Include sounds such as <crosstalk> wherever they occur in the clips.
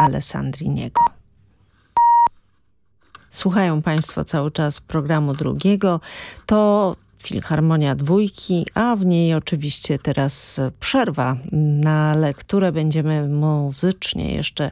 Alessandriniego. Słuchają Państwo cały czas programu drugiego. To Filharmonia Dwójki, a w niej oczywiście teraz przerwa na lekturę. Będziemy muzycznie jeszcze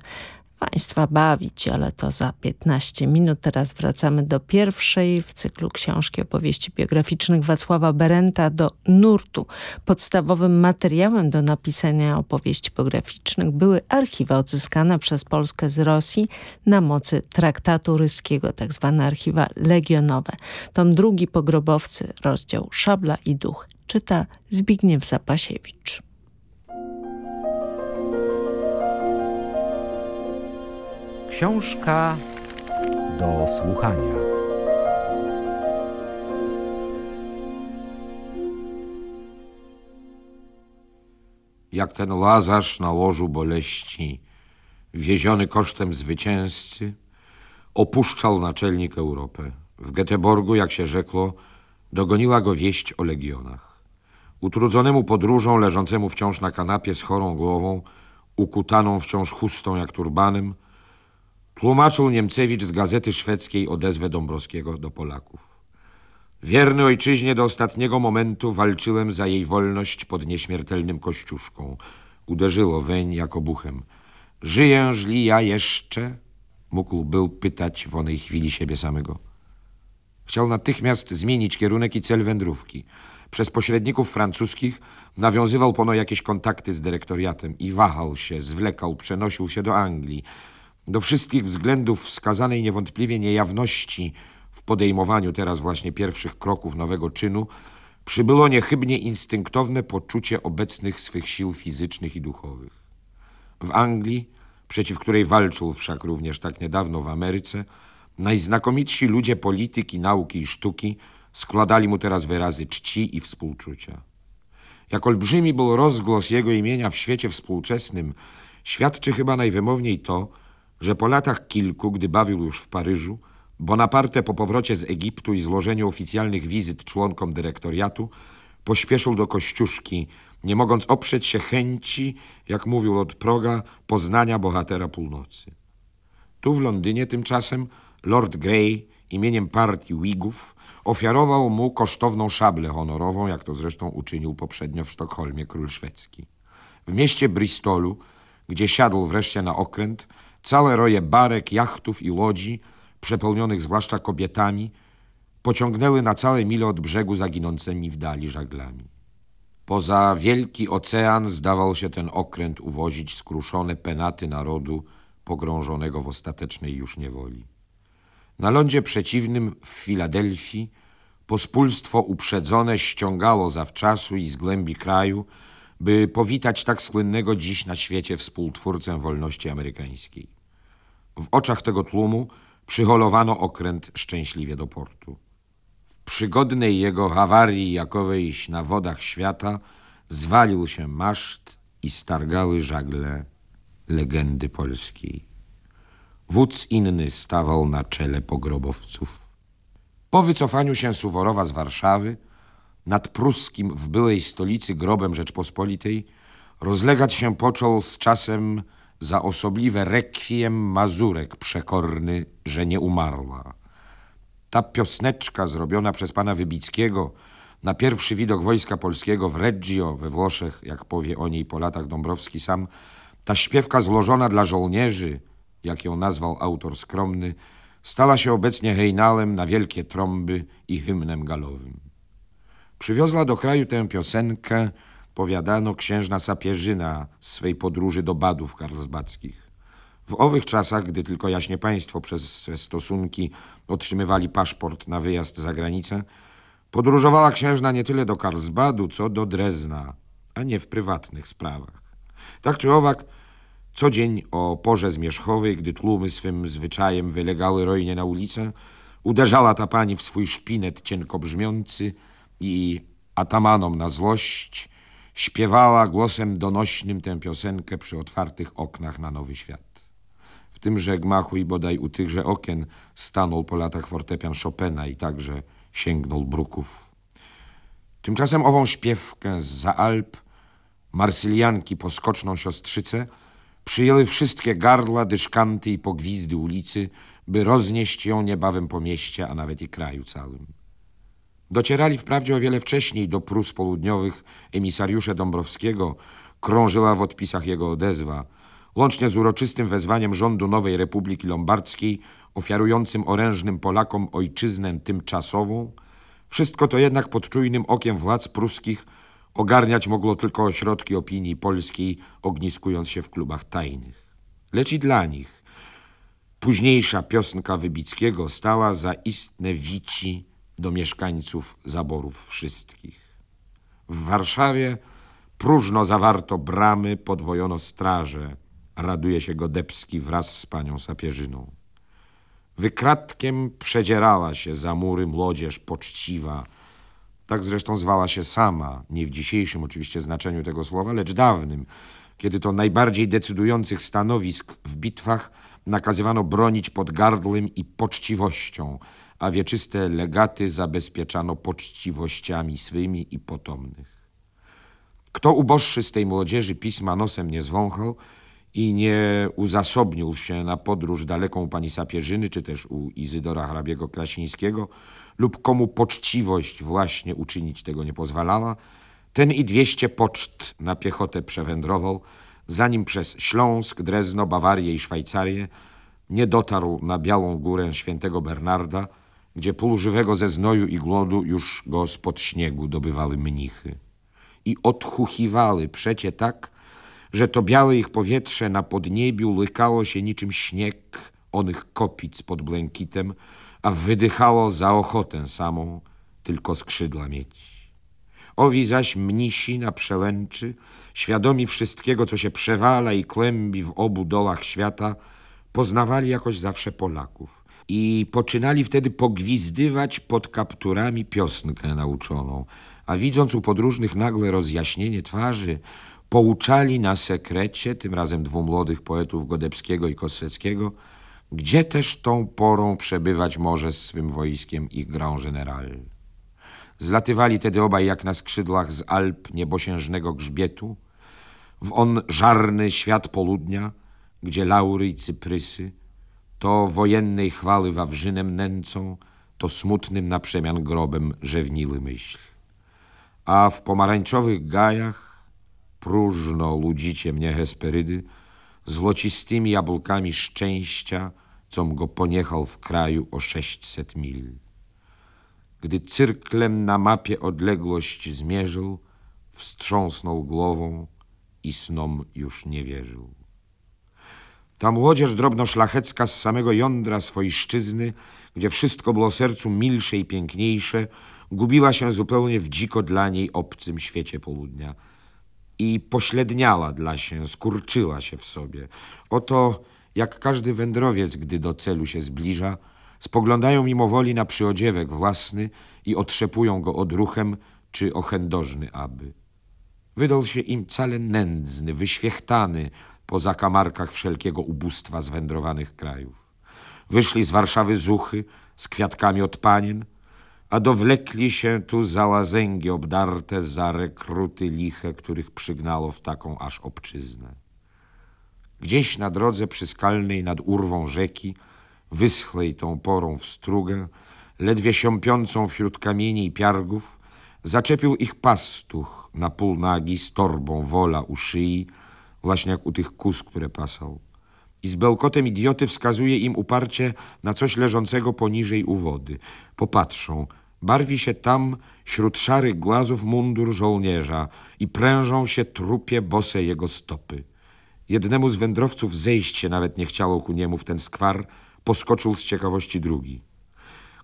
Państwa bawić, ale to za 15 minut. Teraz wracamy do pierwszej w cyklu książki opowieści biograficznych Wacława Berenta do nurtu. Podstawowym materiałem do napisania opowieści biograficznych były archiwa odzyskane przez Polskę z Rosji na mocy traktatu ryskiego, tak zwane archiwa legionowe. Tom drugi Pogrobowcy, rozdział Szabla i Duch. Czyta Zbigniew Zapasiewicz. Książka do słuchania. Jak ten Lazarz na łożu boleści, wieziony kosztem zwycięzcy, opuszczał naczelnik Europę. W Göteborgu, jak się rzekło, dogoniła go wieść o legionach. Utrudzonemu podróżą, leżącemu wciąż na kanapie z chorą głową, ukutaną wciąż chustą jak turbanem, Tłumaczył Niemcewicz z gazety szwedzkiej odezwę Dąbrowskiego do Polaków. Wierny ojczyźnie do ostatniego momentu walczyłem za jej wolność pod nieśmiertelnym kościuszką. Uderzyło weń jak obuchem. Żyję-żli ja jeszcze? Mógł był pytać w onej chwili siebie samego. Chciał natychmiast zmienić kierunek i cel wędrówki. Przez pośredników francuskich nawiązywał pono jakieś kontakty z dyrektoriatem i wahał się, zwlekał, przenosił się do Anglii. Do wszystkich względów wskazanej niewątpliwie niejawności w podejmowaniu teraz właśnie pierwszych kroków nowego czynu przybyło niechybnie instynktowne poczucie obecnych swych sił fizycznych i duchowych. W Anglii, przeciw której walczył wszak również tak niedawno w Ameryce, najznakomitsi ludzie polityki, nauki i sztuki składali mu teraz wyrazy czci i współczucia. Jak olbrzymi był rozgłos jego imienia w świecie współczesnym, świadczy chyba najwymowniej to, że po latach kilku, gdy bawił już w Paryżu, Bonaparte po powrocie z Egiptu i złożeniu oficjalnych wizyt członkom dyrektoriatu pośpieszył do Kościuszki, nie mogąc oprzeć się chęci, jak mówił od Proga, poznania bohatera północy. Tu w Londynie tymczasem Lord Grey imieniem partii Whigów ofiarował mu kosztowną szablę honorową, jak to zresztą uczynił poprzednio w Sztokholmie król szwedzki. W mieście Bristolu, gdzie siadł wreszcie na okręt, Całe roje barek, jachtów i łodzi, przepełnionych zwłaszcza kobietami, pociągnęły na całe mile od brzegu zaginącymi w dali żaglami. Poza wielki ocean zdawał się ten okręt uwozić skruszone penaty narodu pogrążonego w ostatecznej już niewoli. Na lądzie przeciwnym w Filadelfii pospólstwo uprzedzone ściągało zawczasu i z głębi kraju by powitać tak słynnego dziś na świecie współtwórcę wolności amerykańskiej. W oczach tego tłumu przyholowano okręt szczęśliwie do portu. W przygodnej jego hawarii jakowejś na wodach świata zwalił się maszt i stargały żagle legendy polskiej. Wódz inny stawał na czele pogrobowców. Po wycofaniu się Suworowa z Warszawy nad pruskim w byłej stolicy grobem Rzeczpospolitej rozlegać się począł z czasem za osobliwe rekwiem Mazurek przekorny, że nie umarła. Ta piosneczka zrobiona przez pana Wybickiego na pierwszy widok wojska polskiego w Reggio we Włoszech, jak powie o niej po latach Dąbrowski sam, ta śpiewka złożona dla żołnierzy, jak ją nazwał autor skromny, stała się obecnie hejnalem na wielkie trąby i hymnem galowym. Przywiozła do kraju tę piosenkę, powiadano księżna Sapierzyna z swej podróży do Badów karlsbackich. W owych czasach, gdy tylko jaśnie państwo przez stosunki otrzymywali paszport na wyjazd za granicę, podróżowała księżna nie tyle do Karlsbadu, co do Drezna, a nie w prywatnych sprawach. Tak czy owak, co dzień o porze zmierzchowej, gdy tłumy swym zwyczajem wylegały rojnie na ulicę, uderzała ta pani w swój szpinet cienko brzmiący i atamanom na złość śpiewała głosem donośnym tę piosenkę przy otwartych oknach na nowy świat. W tymże gmachu i bodaj u tychże okien stanął po latach fortepian Chopina i także sięgnął bruków. Tymczasem ową śpiewkę za Alp, marsylianki poskoczną siostrzycę, Przyjęły wszystkie gardła, dyszkanty i pogwizdy ulicy, by roznieść ją niebawem po mieście, a nawet i kraju całym. Docierali wprawdzie o wiele wcześniej do Prus Południowych emisariusze Dąbrowskiego, krążyła w odpisach jego odezwa, łącznie z uroczystym wezwaniem rządu Nowej Republiki Lombardzkiej, ofiarującym orężnym Polakom ojczyznę tymczasową, wszystko to jednak pod czujnym okiem władz pruskich ogarniać mogło tylko ośrodki opinii polskiej, ogniskując się w klubach tajnych. Lecz i dla nich późniejsza piosenka Wybickiego stała za istne wici do mieszkańców zaborów wszystkich. W Warszawie próżno zawarto bramy, podwojono straże. Raduje się Godebski wraz z panią Sapierzyną. Wykradkiem przedzierała się za mury młodzież poczciwa. Tak zresztą zwała się sama, nie w dzisiejszym oczywiście znaczeniu tego słowa, lecz dawnym, kiedy to najbardziej decydujących stanowisk w bitwach nakazywano bronić pod gardłem i poczciwością, a wieczyste legaty zabezpieczano poczciwościami swymi i potomnych. Kto uboższy z tej młodzieży pisma nosem nie zwąchał i nie uzasobnił się na podróż daleką u pani Sapierzyny, czy też u Izydora hrabiego Krasińskiego, lub komu poczciwość właśnie uczynić tego nie pozwalała, ten i dwieście poczt na piechotę przewędrował, zanim przez Śląsk, Drezno, Bawarię i Szwajcarię nie dotarł na Białą Górę świętego Bernarda, gdzie półżywego ze znoju i głodu już go spod śniegu dobywały mnichy. I odchuchiwały przecie tak, że to białe ich powietrze na podniebiu lykało się niczym śnieg onych kopic pod błękitem, a wydychało za ochotę samą, tylko skrzydła mieć. Owi zaś mnisi na przelęczy, świadomi wszystkiego, co się przewala i kłębi w obu dolach świata, poznawali jakoś zawsze Polaków i poczynali wtedy pogwizdywać pod kapturami piosnkę nauczoną, a widząc u podróżnych nagle rozjaśnienie twarzy, pouczali na sekrecie, tym razem dwóch młodych poetów Godebskiego i Koseckiego, gdzie też tą porą przebywać może z swym wojskiem ich grand general. Zlatywali tedy obaj jak na skrzydłach z Alp niebosiężnego grzbietu, w on żarny świat południa, gdzie laury i cyprysy, to wojennej chwały wawrzynem nęcą, to smutnym na przemian grobem rzewniły myśl. A w pomarańczowych gajach próżno ludzicie mnie Hesperydy, złocistymi jabłkami szczęścia, com go poniechał w kraju o sześćset mil. Gdy cyrklem na mapie odległość zmierzył, wstrząsnął głową i snom już nie wierzył. Ta młodzież drobno-szlachecka z samego jądra swojszczyzny, gdzie wszystko było sercu milsze i piękniejsze, gubiła się zupełnie w dziko dla niej obcym świecie południa i pośledniała dla się, skurczyła się w sobie. Oto, jak każdy wędrowiec, gdy do celu się zbliża, spoglądają mimowoli na przyodziewek własny i otrzepują go odruchem czy ochędożny aby. Wydał się im cale nędzny, wyświechtany po zakamarkach wszelkiego ubóstwa zwędrowanych krajów. Wyszli z Warszawy zuchy z kwiatkami od panien, a dowlekli się tu za łazęgi obdarte, za rekruty liche, których przygnało w taką aż obczyznę. Gdzieś na drodze przyskalnej nad urwą rzeki, wyschlej tą porą w strugę, ledwie siąpiącą wśród kamieni i piargów, zaczepił ich pastuch na pół nagi z torbą wola u szyi, właśnie jak u tych kus, które pasał. I z bełkotem idioty wskazuje im uparcie na coś leżącego poniżej u wody. Popatrzą, barwi się tam śród szarych głazów mundur żołnierza i prężą się trupie bose jego stopy. Jednemu z wędrowców zejść się nawet nie chciało ku niemu w ten skwar, poskoczył z ciekawości drugi.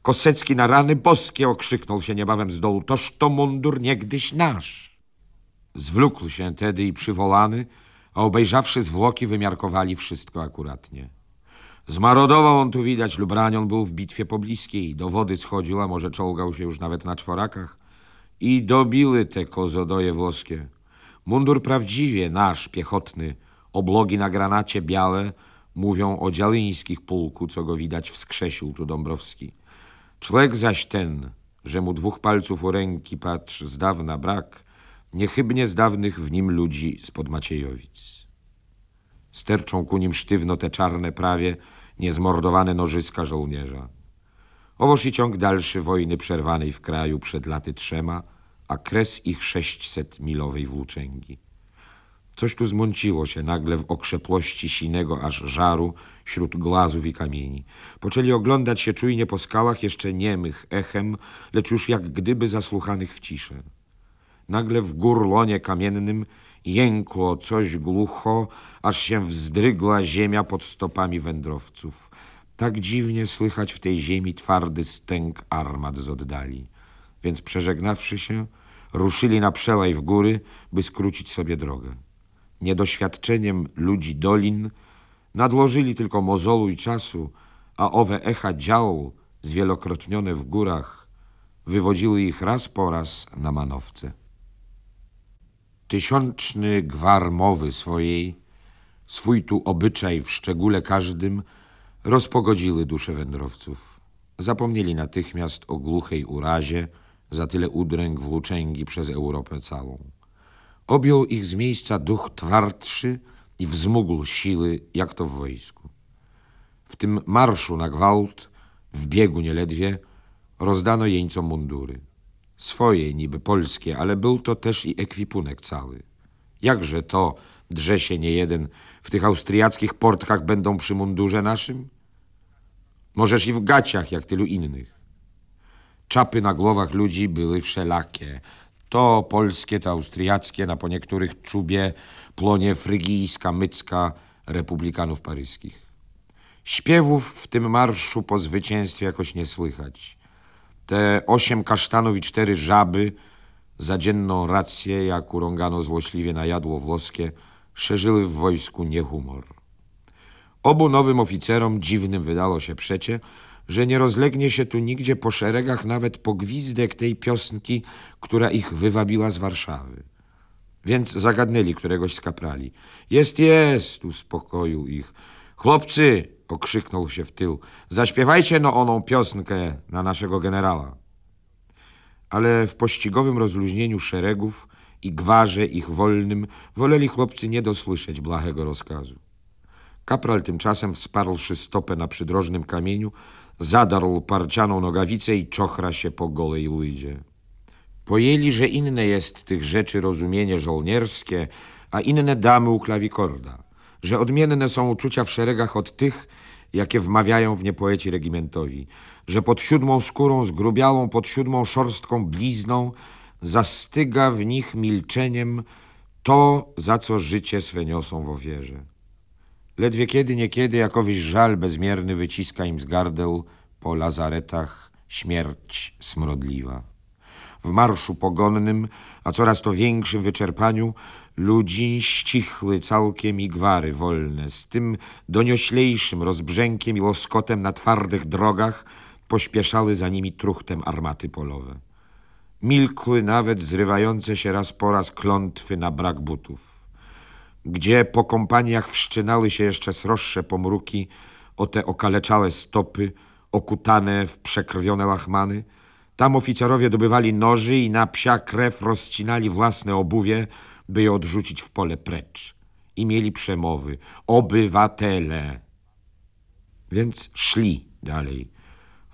Kosecki na rany boskie okrzyknął się niebawem z dołu. Toż to mundur niegdyś nasz. Zwlókł się tedy i przywolany, a obejrzawszy zwłoki wymiarkowali wszystko akuratnie. Zmarodował on tu widać, Lubranion był w bitwie pobliskiej, do wody schodził, a może czołgał się już nawet na czworakach. I dobiły te kozodoje włoskie. Mundur prawdziwie nasz, piechotny, oblogi na granacie białe, mówią o dzialyńskich pułku, co go widać wskrzesił tu Dąbrowski. Człowiek zaś ten, że mu dwóch palców u ręki patrz z dawna brak, niechybnie z dawnych w nim ludzi spod Maciejowic. Sterczą ku nim sztywno te czarne prawie, niezmordowane nożyska żołnierza. Owoż i ciąg dalszy wojny przerwanej w kraju przed laty trzema, a kres ich sześćset milowej włóczęgi. Coś tu zmąciło się nagle w okrzepłości sinego aż żaru wśród glazów i kamieni. Poczęli oglądać się czujnie po skalach jeszcze niemych echem, lecz już jak gdyby zasłuchanych w ciszę. Nagle w górlonie kamiennym jękło coś głucho, aż się wzdrygła ziemia pod stopami wędrowców. Tak dziwnie słychać w tej ziemi twardy stęk armat z oddali. Więc przeżegnawszy się, ruszyli na przelaj w góry, by skrócić sobie drogę. Niedoświadczeniem ludzi dolin nadłożyli tylko mozolu i czasu, a owe echa dział zwielokrotnione w górach wywodziły ich raz po raz na manowce. Tysiączny gwar mowy swojej, swój tu obyczaj w szczególe każdym, rozpogodziły dusze wędrowców. Zapomnieli natychmiast o głuchej urazie, za tyle udręk włóczęgi przez Europę całą. Objął ich z miejsca duch twardszy i wzmógł siły, jak to w wojsku. W tym marszu na gwałt, w biegu nieledwie, rozdano jeńcom mundury. Swoje, niby polskie, ale był to też i ekwipunek cały. Jakże to, drze się nie jeden, w tych austriackich portkach będą przy mundurze naszym? Możesz i w gaciach, jak tylu innych. Czapy na głowach ludzi były wszelakie. To polskie, to austriackie, na po niektórych czubie płonie frygijska, mycka republikanów paryskich. Śpiewów w tym marszu po zwycięstwie jakoś nie słychać. Te osiem kasztanów i cztery żaby za dzienną rację, jak urągano złośliwie na jadło włoskie, szerzyły w wojsku niehumor. Obu nowym oficerom dziwnym wydało się przecie, że nie rozlegnie się tu nigdzie po szeregach nawet pogwizdek tej piosnki, która ich wywabiła z Warszawy. Więc zagadnęli któregoś z kaprali. Jest, jest, uspokoił ich. Chłopcy, okrzyknął się w tył, zaśpiewajcie no oną piosnkę na naszego generała. Ale w pościgowym rozluźnieniu szeregów i gwarze ich wolnym woleli chłopcy nie dosłyszeć blachego rozkazu. Kapral tymczasem, wsparłszy stopę na przydrożnym kamieniu, zadarł parcianą nogawicę i czochra się po golej łydzie. Pojęli, że inne jest tych rzeczy rozumienie żołnierskie, a inne damy u klawikorda, że odmienne są uczucia w szeregach od tych, jakie wmawiają w niepoeci regimentowi, że pod siódmą skórą zgrubiałą, pod siódmą szorstką blizną zastyga w nich milczeniem to, za co życie swe niosą w ofierze. Ledwie kiedy niekiedy jakowyś żal bezmierny wyciska im z gardeł po lazaretach śmierć smrodliwa. W marszu pogonnym, a coraz to większym wyczerpaniu, ludzi ścichły całkiem i gwary wolne, z tym donioślejszym rozbrzękiem i łoskotem na twardych drogach pośpieszały za nimi truchtem armaty polowe. Milkły nawet zrywające się raz po raz klątwy na brak butów gdzie po kompaniach wszczynały się jeszcze sroższe pomruki o te okaleczałe stopy, okutane w przekrwione lachmany. Tam oficerowie dobywali noży i na psia krew rozcinali własne obuwie, by je odrzucić w pole precz. I mieli przemowy. Obywatele. Więc szli dalej.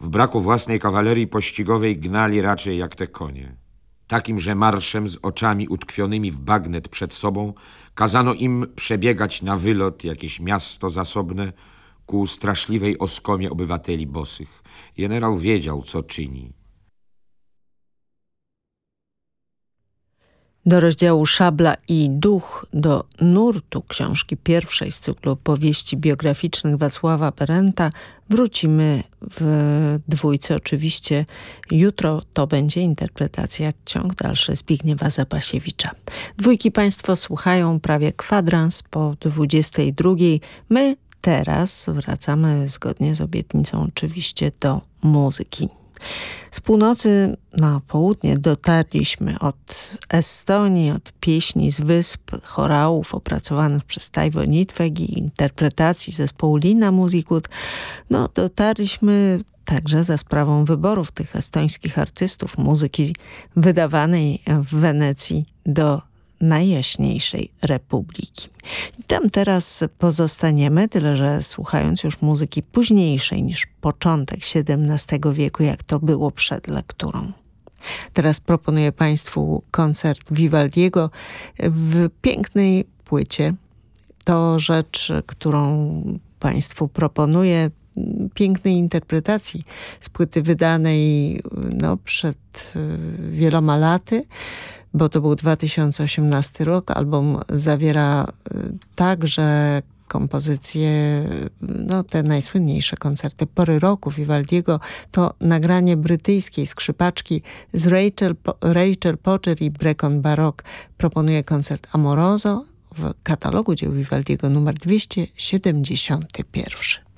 W braku własnej kawalerii pościgowej gnali raczej jak te konie. Takim, że marszem z oczami utkwionymi w bagnet przed sobą Kazano im przebiegać na wylot jakieś miasto zasobne ku straszliwej oskomie obywateli bosych. Generał wiedział, co czyni. Do rozdziału Szabla i Duch, do nurtu książki pierwszej z cyklu powieści biograficznych Wacława Berenta wrócimy w dwójce oczywiście. Jutro to będzie interpretacja ciąg dalszy Zbigniewa Zapasiewicza. Dwójki Państwo słuchają prawie kwadrans po 22. My teraz wracamy zgodnie z obietnicą oczywiście do muzyki. Z północy na południe dotarliśmy od Estonii, od pieśni z wysp, chorałów opracowanych przez Tajwo Nitweg i interpretacji zespołu Lina Musikut. No, dotarliśmy także za sprawą wyborów tych estońskich artystów muzyki wydawanej w Wenecji do Najjaśniejszej Republiki. Tam teraz pozostaniemy, tyle że słuchając już muzyki późniejszej niż początek XVII wieku, jak to było przed lekturą. Teraz proponuję Państwu koncert Vivaldiego w pięknej płycie. To rzecz, którą Państwu proponuję, pięknej interpretacji z płyty wydanej no, przed y, wieloma laty, bo to był 2018 rok. Album zawiera y, także kompozycje, no te najsłynniejsze koncerty pory roku Vivaldiego to nagranie brytyjskiej skrzypaczki z Rachel, Rachel Potter i Brecon Baroque. Proponuje koncert Amoroso w katalogu dzieł Vivaldiego numer 271.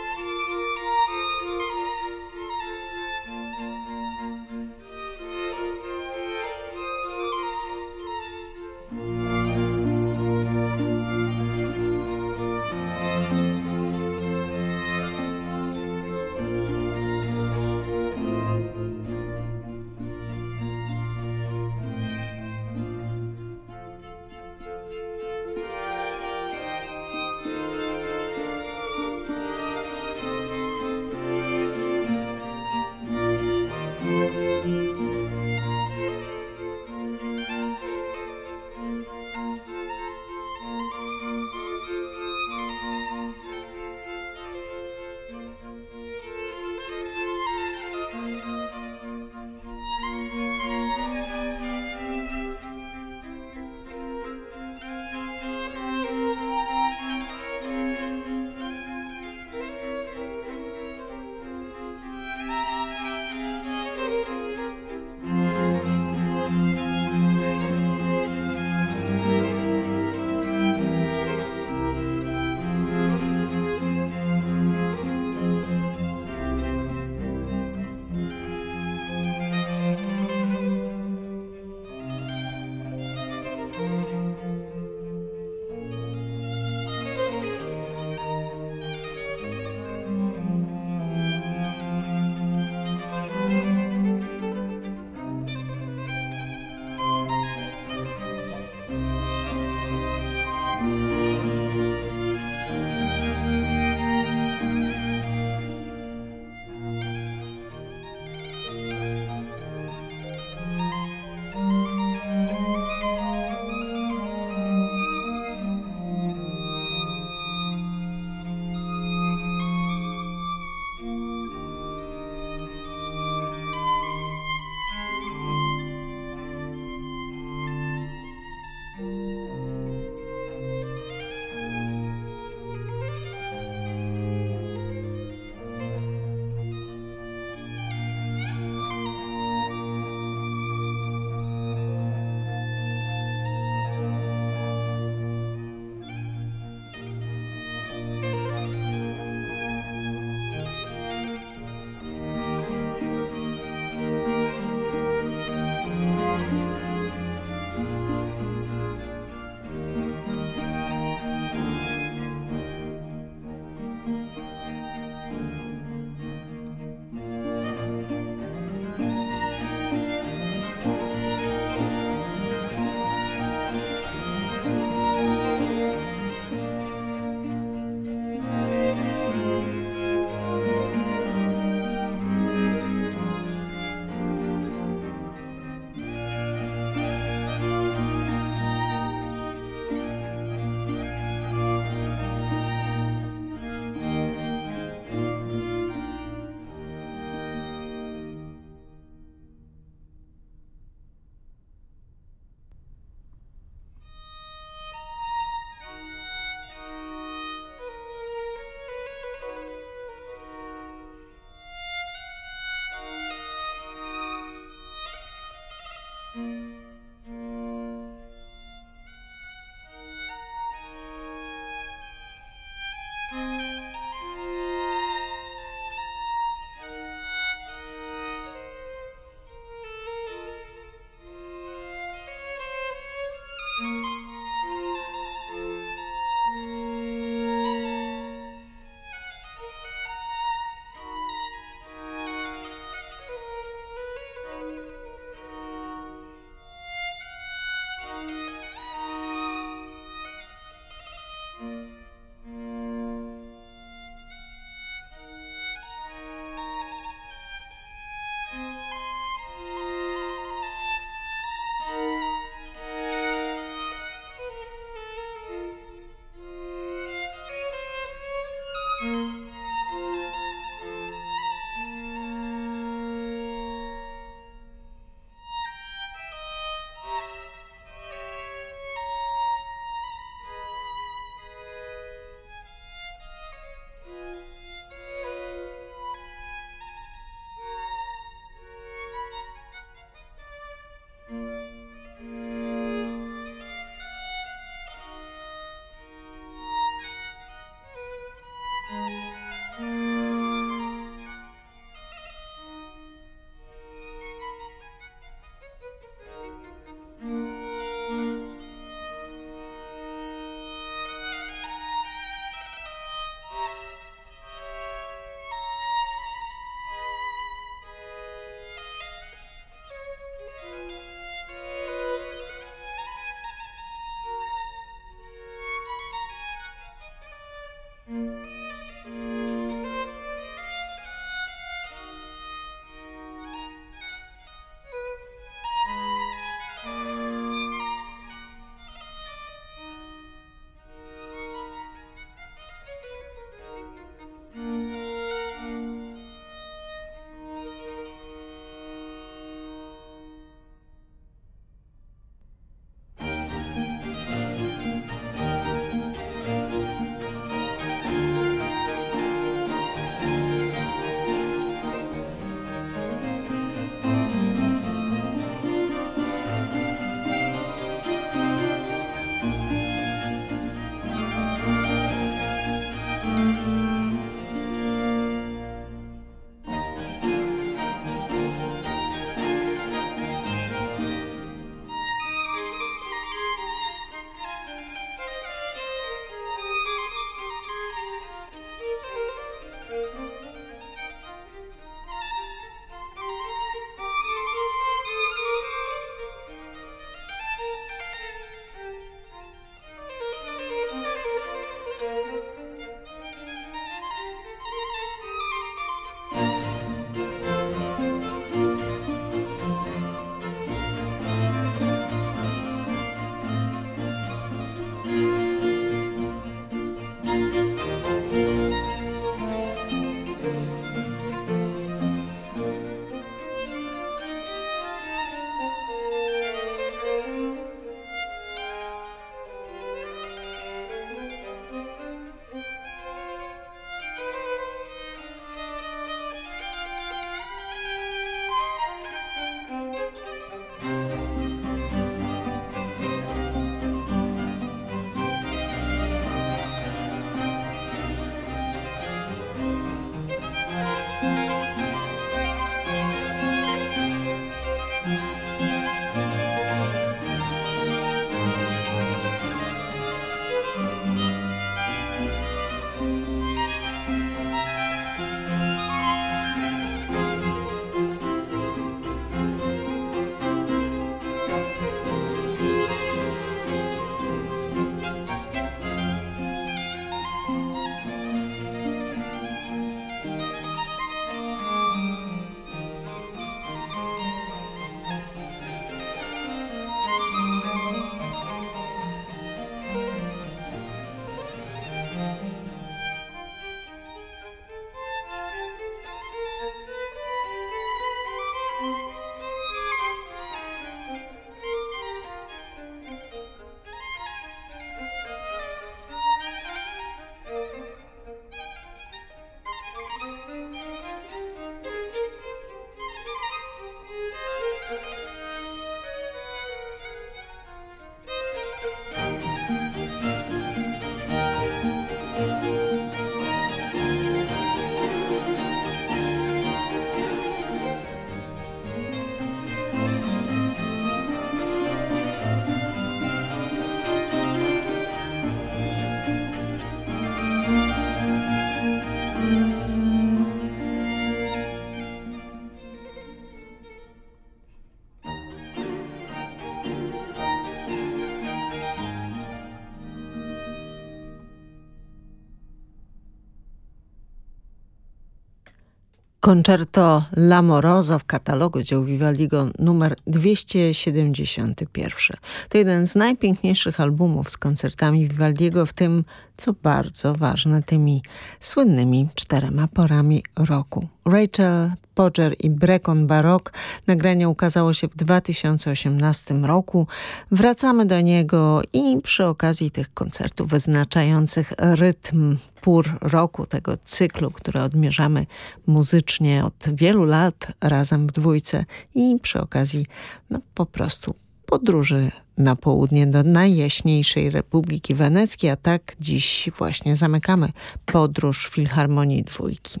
Concerto L'Amoroso w katalogu dzieł Vivaldigo numer 271. To jeden z najpiękniejszych albumów z koncertami Vivaldiego, w tym, co bardzo ważne, tymi słynnymi czterema porami roku. Rachel Podger i Brecon Baroque. Nagranie ukazało się w 2018 roku. Wracamy do niego i przy okazji tych koncertów wyznaczających rytm pór roku, tego cyklu, który odmierzamy muzycznie od wielu lat razem w dwójce i przy okazji no, po prostu podróży na południe do najjaśniejszej Republiki Weneckiej, a tak dziś właśnie zamykamy podróż Filharmonii Dwójki.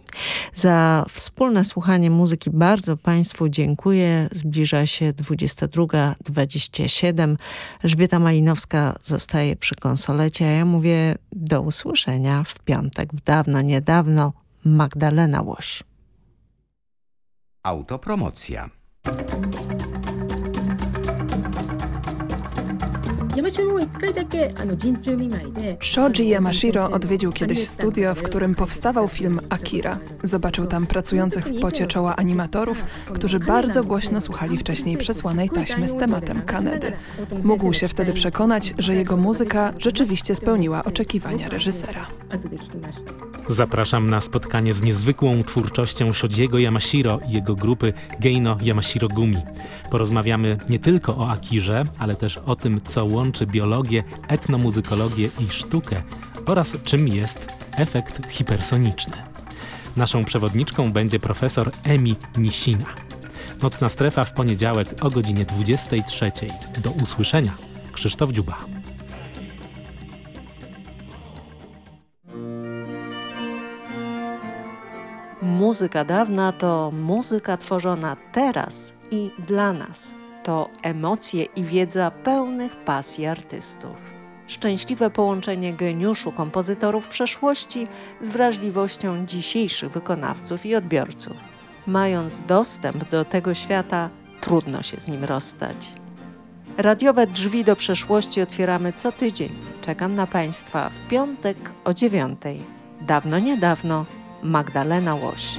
Za wspólne słuchanie muzyki bardzo Państwu dziękuję. Zbliża się 22.27. Elżbieta Malinowska zostaje przy konsolecie, a ja mówię do usłyszenia w piątek, w dawno, niedawno Magdalena Łoś. Autopromocja. Shoji Yamashiro odwiedził kiedyś studio, w którym powstawał film Akira. Zobaczył tam pracujących w pocie czoła animatorów, którzy bardzo głośno słuchali wcześniej przesłanej taśmy z tematem Kanedy. Mógł się wtedy przekonać, że jego muzyka rzeczywiście spełniła oczekiwania reżysera. Zapraszam na spotkanie z niezwykłą twórczością Shojiego Yamashiro i jego grupy Geino Yamashiro Gumi. Porozmawiamy nie tylko o Akirze, ale też o tym, co łączy biologię, etnomuzykologię i sztukę oraz czym jest efekt hipersoniczny. Naszą przewodniczką będzie profesor Emi Nishina. Nocna strefa w poniedziałek o godzinie 23. Do usłyszenia. Krzysztof Dziuba. Muzyka dawna to muzyka tworzona teraz i dla nas. To emocje i wiedza pełnych pasji artystów. Szczęśliwe połączenie geniuszu kompozytorów przeszłości z wrażliwością dzisiejszych wykonawców i odbiorców. Mając dostęp do tego świata, trudno się z nim rozstać. Radiowe drzwi do przeszłości otwieramy co tydzień. Czekam na Państwa w piątek o dziewiątej. Dawno, niedawno Magdalena Łoś.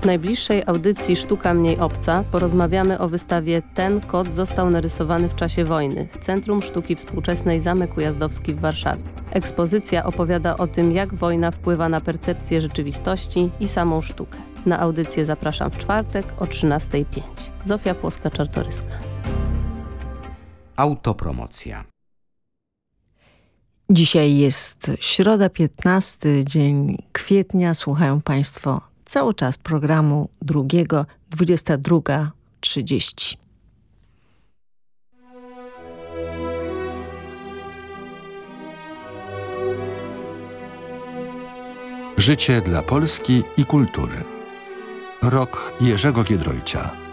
W najbliższej audycji Sztuka Mniej Obca porozmawiamy o wystawie Ten kot został narysowany w czasie wojny w Centrum Sztuki Współczesnej Zamek Ujazdowski w Warszawie. Ekspozycja opowiada o tym, jak wojna wpływa na percepcję rzeczywistości i samą sztukę. Na audycję zapraszam w czwartek o 13.05. Zofia Płoska-Czartoryska. Autopromocja. Dzisiaj jest środa 15, dzień kwietnia. Słuchają Państwo cały czas programu drugiego, 22.30. Życie dla Polski i kultury. Rok Jerzego Giedroycia.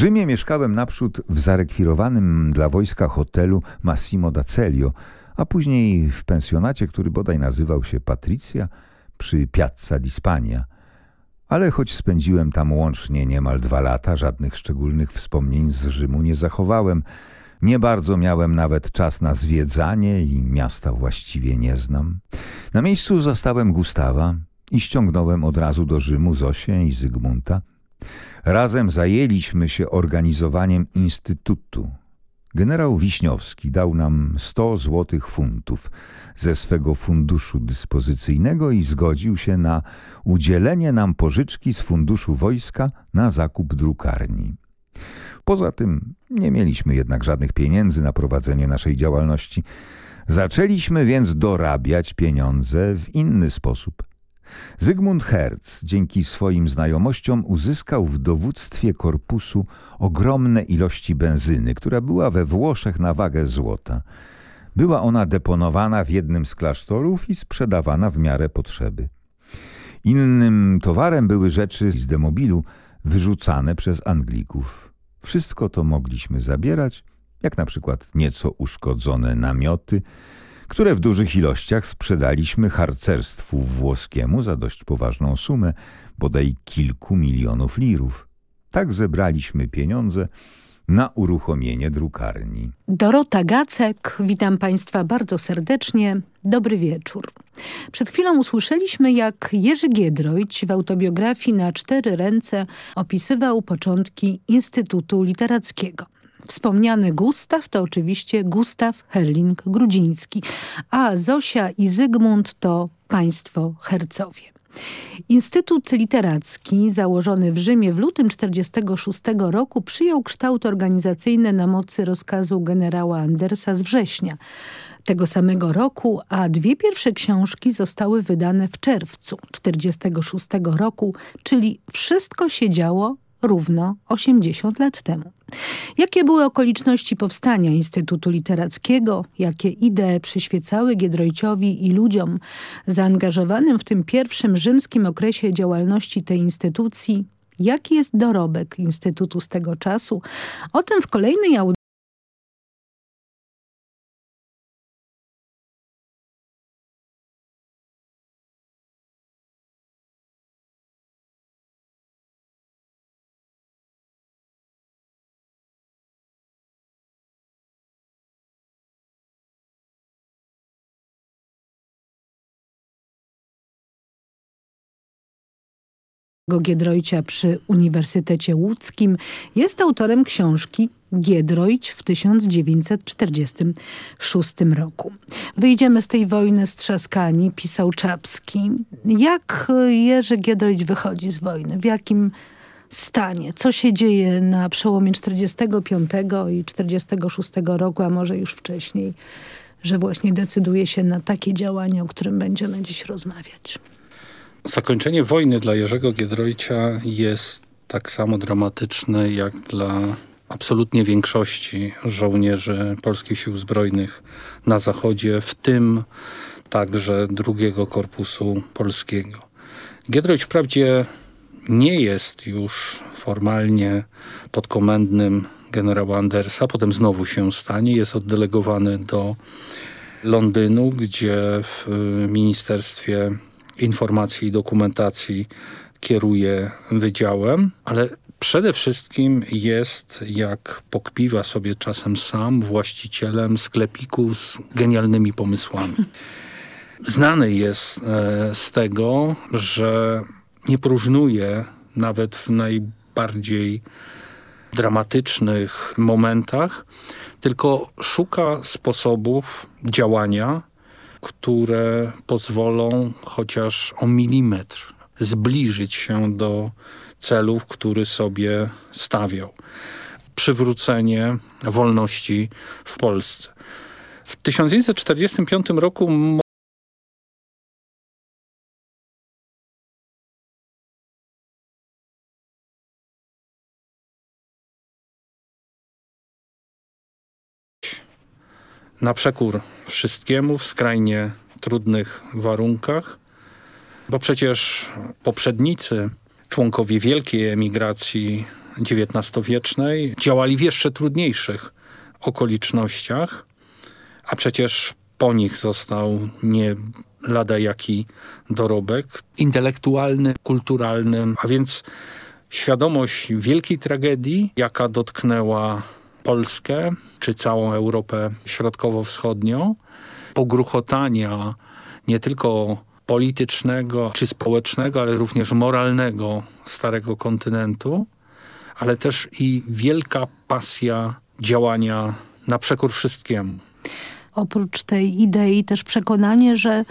Rzymie mieszkałem naprzód w zarekwirowanym dla wojska hotelu Massimo d'Acelio, a później w pensjonacie, który bodaj nazywał się Patricia przy Piazza d'Ispania. Ale choć spędziłem tam łącznie niemal dwa lata, żadnych szczególnych wspomnień z Rzymu nie zachowałem. Nie bardzo miałem nawet czas na zwiedzanie i miasta właściwie nie znam. Na miejscu zastałem Gustawa i ściągnąłem od razu do Rzymu Zosię i Zygmunta. Razem zajęliśmy się organizowaniem instytutu. Generał Wiśniowski dał nam 100 złotych funtów ze swego funduszu dyspozycyjnego i zgodził się na udzielenie nam pożyczki z funduszu wojska na zakup drukarni. Poza tym nie mieliśmy jednak żadnych pieniędzy na prowadzenie naszej działalności. Zaczęliśmy więc dorabiać pieniądze w inny sposób. Zygmunt Herz dzięki swoim znajomościom uzyskał w dowództwie korpusu ogromne ilości benzyny, która była we Włoszech na wagę złota. Była ona deponowana w jednym z klasztorów i sprzedawana w miarę potrzeby. Innym towarem były rzeczy z demobilu wyrzucane przez Anglików. Wszystko to mogliśmy zabierać, jak na przykład nieco uszkodzone namioty, które w dużych ilościach sprzedaliśmy harcerstwu włoskiemu za dość poważną sumę, bodaj kilku milionów lirów. Tak zebraliśmy pieniądze na uruchomienie drukarni. Dorota Gacek, witam Państwa bardzo serdecznie. Dobry wieczór. Przed chwilą usłyszeliśmy, jak Jerzy Giedroyć w autobiografii na cztery ręce opisywał początki Instytutu Literackiego. Wspomniany Gustaw to oczywiście Gustaw Herling-Grudziński, a Zosia i Zygmunt to państwo hercowie. Instytut Literacki, założony w Rzymie w lutym 1946 roku, przyjął kształt organizacyjny na mocy rozkazu generała Andersa z września tego samego roku, a dwie pierwsze książki zostały wydane w czerwcu 1946 roku, czyli wszystko się działo równo 80 lat temu. Jakie były okoliczności powstania Instytutu Literackiego, jakie idee przyświecały Giedroyciowi i ludziom zaangażowanym w tym pierwszym rzymskim okresie działalności tej instytucji, jaki jest dorobek Instytutu z tego czasu, o tym w kolejnej audycji Giedroycia przy Uniwersytecie Łódzkim. Jest autorem książki Giedroyć w 1946 roku. Wyjdziemy z tej wojny strzaskani, pisał Czapski. Jak Jerzy Giedroyć wychodzi z wojny? W jakim stanie? Co się dzieje na przełomie 45 i 46 roku, a może już wcześniej, że właśnie decyduje się na takie działania, o którym będziemy dziś rozmawiać? Zakończenie wojny dla Jerzego Giedroycia jest tak samo dramatyczne jak dla absolutnie większości żołnierzy Polskich Sił Zbrojnych na Zachodzie, w tym także drugiego Korpusu Polskiego. Giedroyć wprawdzie nie jest już formalnie podkomendnym generała Andersa, potem znowu się stanie, jest oddelegowany do Londynu, gdzie w Ministerstwie informacji i dokumentacji kieruje wydziałem, ale przede wszystkim jest, jak pokpiwa sobie czasem sam, właścicielem sklepiku z genialnymi pomysłami. <laughs> Znany jest e, z tego, że nie próżnuje nawet w najbardziej dramatycznych momentach, tylko szuka sposobów działania, które pozwolą chociaż o milimetr zbliżyć się do celów, który sobie stawiał. Przywrócenie wolności w Polsce. W 1945 roku na przekór wszystkiemu w skrajnie trudnych warunkach, bo przecież poprzednicy, członkowie wielkiej emigracji XIX-wiecznej działali w jeszcze trudniejszych okolicznościach, a przecież po nich został nie lada jaki dorobek intelektualny, kulturalny, a więc świadomość wielkiej tragedii, jaka dotknęła Polskę czy całą Europę Środkowo-Wschodnią, pogruchotania nie tylko politycznego czy społecznego, ale również moralnego starego kontynentu, ale też i wielka pasja działania na przekór wszystkiemu. Oprócz tej idei też przekonanie, że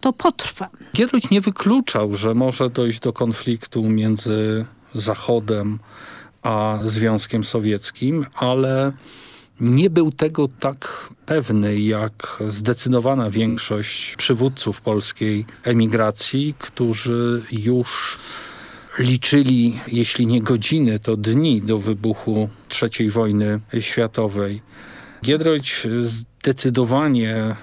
to potrwa. Gierlich nie wykluczał, że może dojść do konfliktu między Zachodem a Związkiem Sowieckim, ale nie był tego tak pewny jak zdecydowana większość przywódców polskiej emigracji, którzy już liczyli, jeśli nie godziny, to dni do wybuchu III wojny światowej. Giedroyć zdecydowanie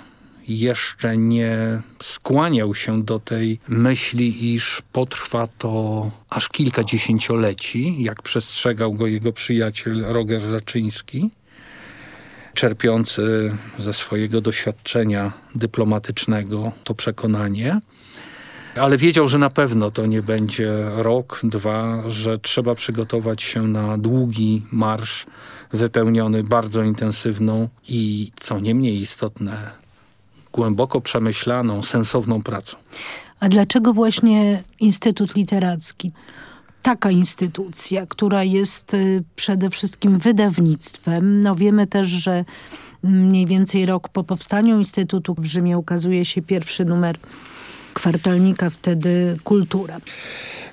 jeszcze nie skłaniał się do tej myśli, iż potrwa to aż kilka dziesięcioleci, jak przestrzegał go jego przyjaciel Roger Raczyński, czerpiący ze swojego doświadczenia dyplomatycznego to przekonanie. Ale wiedział, że na pewno to nie będzie rok, dwa, że trzeba przygotować się na długi marsz wypełniony bardzo intensywną i, co nie mniej istotne, głęboko przemyślaną, sensowną pracą. A dlaczego właśnie Instytut Literacki? Taka instytucja, która jest y, przede wszystkim wydawnictwem. No wiemy też, że mniej więcej rok po powstaniu Instytutu w Rzymie ukazuje się pierwszy numer kwartalnika, wtedy Kultura.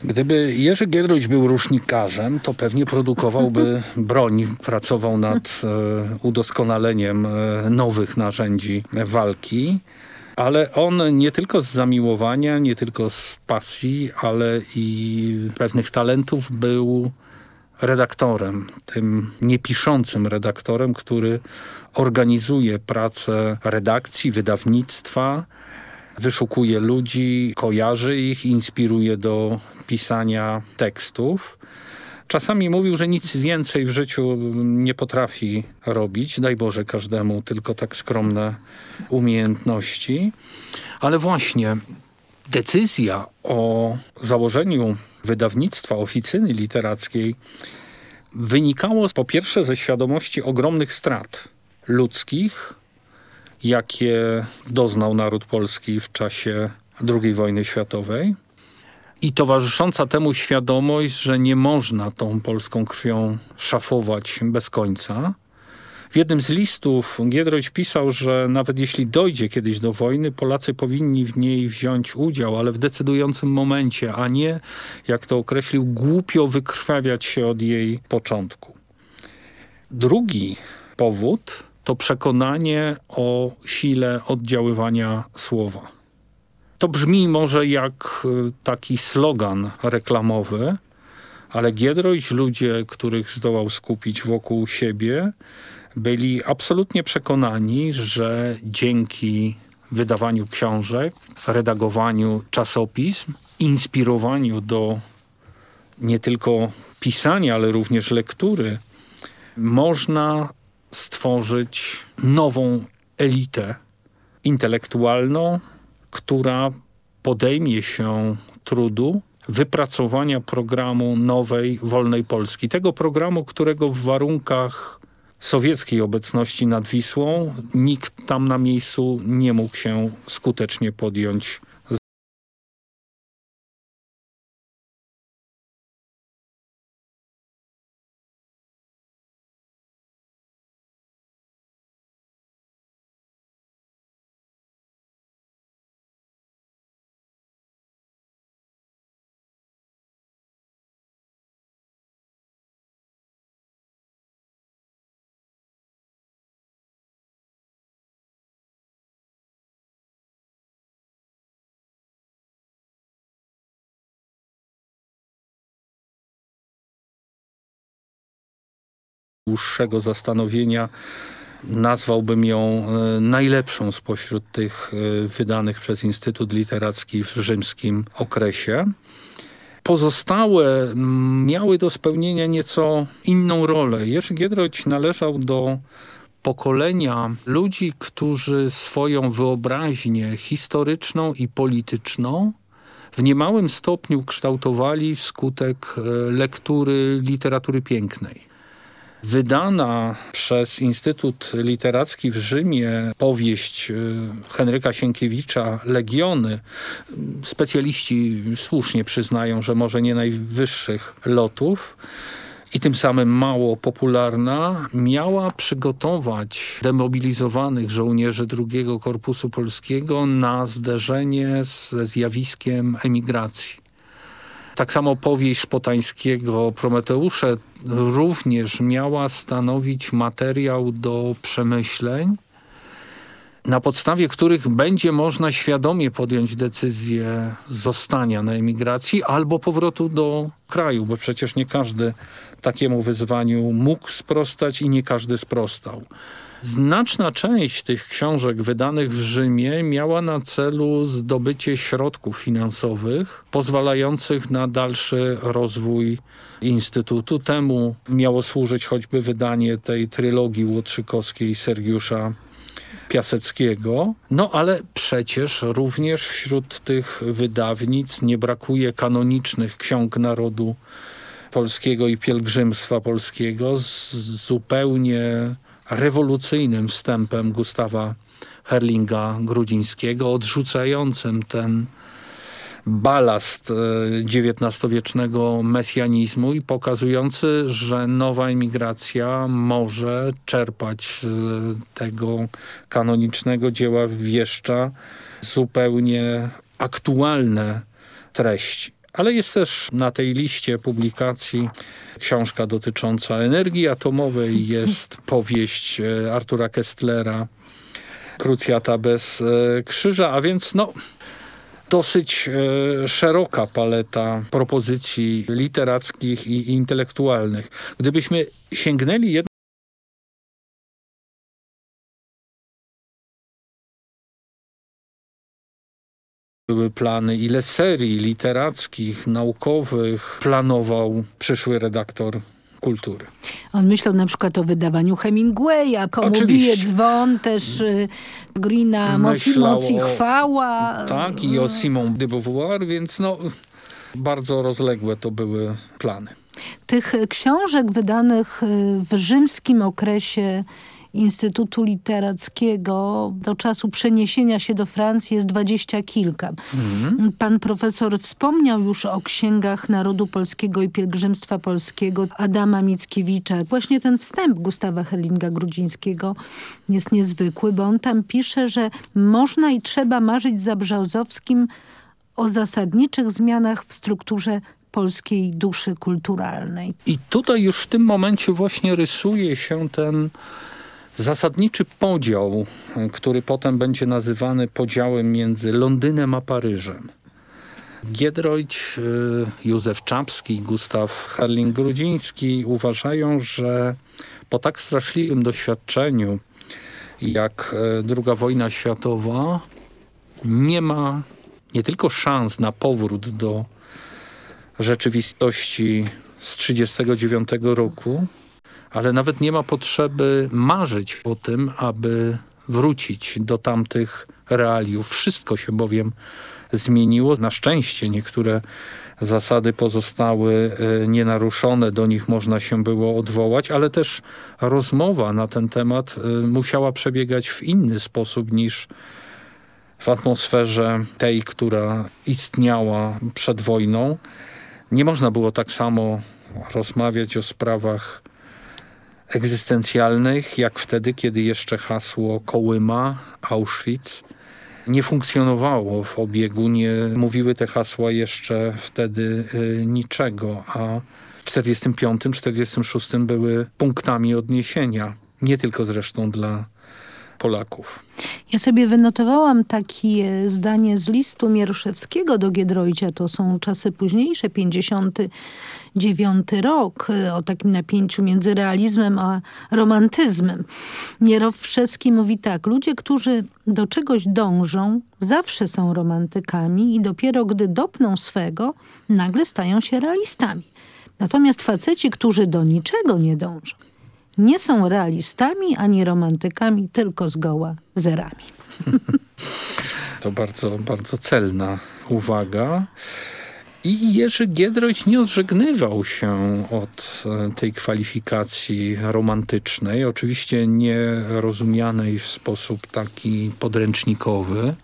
Gdyby Jerzy Giedroyć był rusznikarzem, to pewnie produkowałby <laughs> broń, pracował nad e, udoskonaleniem e, nowych narzędzi walki. Ale on nie tylko z zamiłowania, nie tylko z pasji, ale i pewnych talentów był redaktorem, tym niepiszącym redaktorem, który organizuje pracę redakcji, wydawnictwa, wyszukuje ludzi, kojarzy ich, inspiruje do pisania tekstów. Czasami mówił, że nic więcej w życiu nie potrafi robić, daj Boże każdemu, tylko tak skromne umiejętności. Ale właśnie decyzja o założeniu wydawnictwa, oficyny literackiej wynikało po pierwsze ze świadomości ogromnych strat ludzkich, jakie doznał naród polski w czasie II wojny światowej i towarzysząca temu świadomość, że nie można tą polską krwią szafować bez końca. W jednym z listów Giedroyć pisał, że nawet jeśli dojdzie kiedyś do wojny, Polacy powinni w niej wziąć udział, ale w decydującym momencie, a nie, jak to określił, głupio wykrwawiać się od jej początku. Drugi powód to przekonanie o sile oddziaływania słowa. To brzmi może jak y, taki slogan reklamowy, ale Giedroyć, ludzie, których zdołał skupić wokół siebie, byli absolutnie przekonani, że dzięki wydawaniu książek, redagowaniu czasopism, inspirowaniu do nie tylko pisania, ale również lektury, można stworzyć nową elitę intelektualną, która podejmie się trudu wypracowania programu nowej, wolnej Polski. Tego programu, którego w warunkach sowieckiej obecności nad Wisłą nikt tam na miejscu nie mógł się skutecznie podjąć dłuższego zastanowienia nazwałbym ją e, najlepszą spośród tych e, wydanych przez Instytut Literacki w rzymskim okresie. Pozostałe miały do spełnienia nieco inną rolę. Jerzy Giedroyć należał do pokolenia ludzi, którzy swoją wyobraźnię historyczną i polityczną w niemałym stopniu kształtowali wskutek e, lektury literatury pięknej wydana przez Instytut Literacki w Rzymie powieść y, Henryka Sienkiewicza Legiony. Specjaliści słusznie przyznają, że może nie najwyższych lotów i tym samym mało popularna, miała przygotować demobilizowanych żołnierzy II Korpusu Polskiego na zderzenie ze zjawiskiem emigracji. Tak samo powieść Szpotańskiego Prometeusze również miała stanowić materiał do przemyśleń, na podstawie których będzie można świadomie podjąć decyzję zostania na emigracji albo powrotu do kraju, bo przecież nie każdy takiemu wyzwaniu mógł sprostać i nie każdy sprostał. Znaczna część tych książek wydanych w Rzymie miała na celu zdobycie środków finansowych pozwalających na dalszy rozwój Instytutu. Temu miało służyć choćby wydanie tej trylogii łotrzykowskiej Sergiusza Piaseckiego. No ale przecież również wśród tych wydawnic nie brakuje kanonicznych ksiąg narodu polskiego i pielgrzymstwa polskiego z zupełnie rewolucyjnym wstępem Gustawa Herlinga Grudzińskiego, odrzucającym ten balast XIX-wiecznego mesjanizmu i pokazujący, że nowa emigracja może czerpać z tego kanonicznego dzieła wieszcza zupełnie aktualne treści. Ale jest też na tej liście publikacji książka dotycząca energii atomowej, <laughs> jest powieść Artura Kestlera Krucjata bez krzyża, a więc no dosyć e, szeroka paleta propozycji literackich i intelektualnych. Gdybyśmy sięgnęli były plany, ile serii literackich, naukowych planował przyszły redaktor kultury. On myślał na przykład o wydawaniu Hemingwaya, komu Oczywiście. bije dzwon, też y, Greena, moc, i- moc i Myślał o- chwała. Tak, i o Simon de Beauvoir, więc no bardzo rozległe to były plany. Tych książek wydanych y, w rzymskim okresie Instytutu Literackiego do czasu przeniesienia się do Francji jest dwadzieścia kilka. Pan profesor wspomniał już o księgach Narodu Polskiego i Pielgrzymstwa Polskiego Adama Mickiewicza. Właśnie ten wstęp Gustawa Herlinga Grudzińskiego jest niezwykły, bo on tam pisze, że można i trzeba marzyć za Brzozowskim o zasadniczych zmianach w strukturze polskiej duszy kulturalnej. I tutaj już w tym momencie właśnie rysuje się ten zasadniczy podział, y, który potem będzie nazywany podziałem między Londynem a Paryżem. Giedroyć, y, Józef Czapski, Gustaw Herling-Grudziński uważają, że po tak straszliwym doświadczeniu jak y, II wojna światowa nie ma nie tylko szans na powrót do rzeczywistości z 1939 roku, ale nawet nie ma potrzeby marzyć o tym, aby wrócić do tamtych realiów. Wszystko się bowiem zmieniło. Na szczęście niektóre zasady pozostały e, nienaruszone, do nich można się było odwołać, ale też rozmowa na ten temat e, musiała przebiegać w inny sposób niż w atmosferze tej, która istniała przed wojną. Nie można było tak samo rozmawiać o sprawach egzystencjalnych, jak wtedy, kiedy jeszcze hasło Kołyma, Auschwitz nie funkcjonowało w obiegu, nie mówiły te hasła jeszcze wtedy y, niczego, a w 45, 46 były punktami odniesienia, nie tylko zresztą dla Polaków. Ja sobie wynotowałam takie zdanie z listu Mieruszewskiego do Giedroycia. To są czasy późniejsze, 59 rok, o takim napięciu między realizmem a romantyzmem. Mieruszewski mówi tak, ludzie, którzy do czegoś dążą, zawsze są romantykami i dopiero gdy dopną swego, nagle stają się realistami. Natomiast faceci, którzy do niczego nie dążą, nie są realistami ani romantykami, tylko zgoła zerami. <laughs> To bardzo, bardzo celna uwaga. I Jerzy Giedroyć nie odżegnywał się od e, tej kwalifikacji romantycznej, oczywiście nie rozumianej w sposób taki podręcznikowy.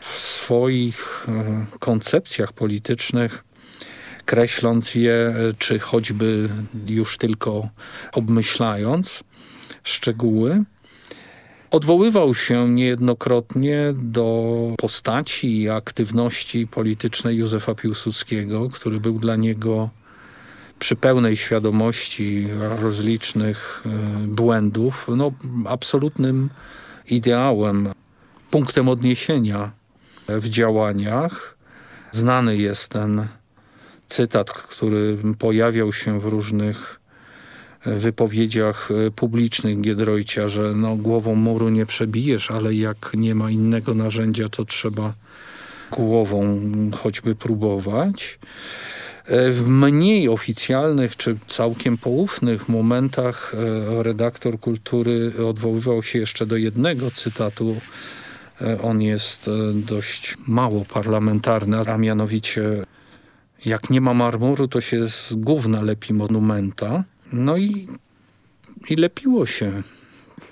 W swoich e, koncepcjach politycznych kreśląc je, e, czy choćby już tylko obmyślając szczegóły, Odwoływał się niejednokrotnie do postaci i aktywności politycznej Józefa Piłsudskiego, który był dla niego przy pełnej świadomości rozlicznych e, błędów, no, absolutnym ideałem, punktem odniesienia w działaniach. Znany jest ten cytat, który pojawiał się w różnych wypowiedziach e, publicznych Giedroycia, że no, głową muru nie przebijesz, ale jak nie ma innego narzędzia, to trzeba głową choćby próbować. E, w mniej oficjalnych czy całkiem poufnych momentach e, redaktor kultury odwoływał się jeszcze do jednego cytatu. On jest dość mało parlamentarny, a mianowicie jak nie ma marmuru, to się z gówna lepi monumenta. No i, i lepiło się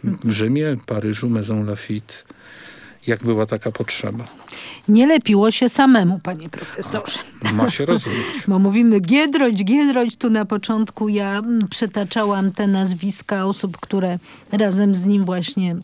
w Rzymie, Paryżu, Maison Lafitte, jak była taka potrzeba. Nie lepiło się samemu, panie profesorze. Ma się rozumieć. <laughs> Bo mówimy Giedroć, Giedroć. Tu na początku ja mm, przetaczałam te nazwiska osób, które razem z nim właśnie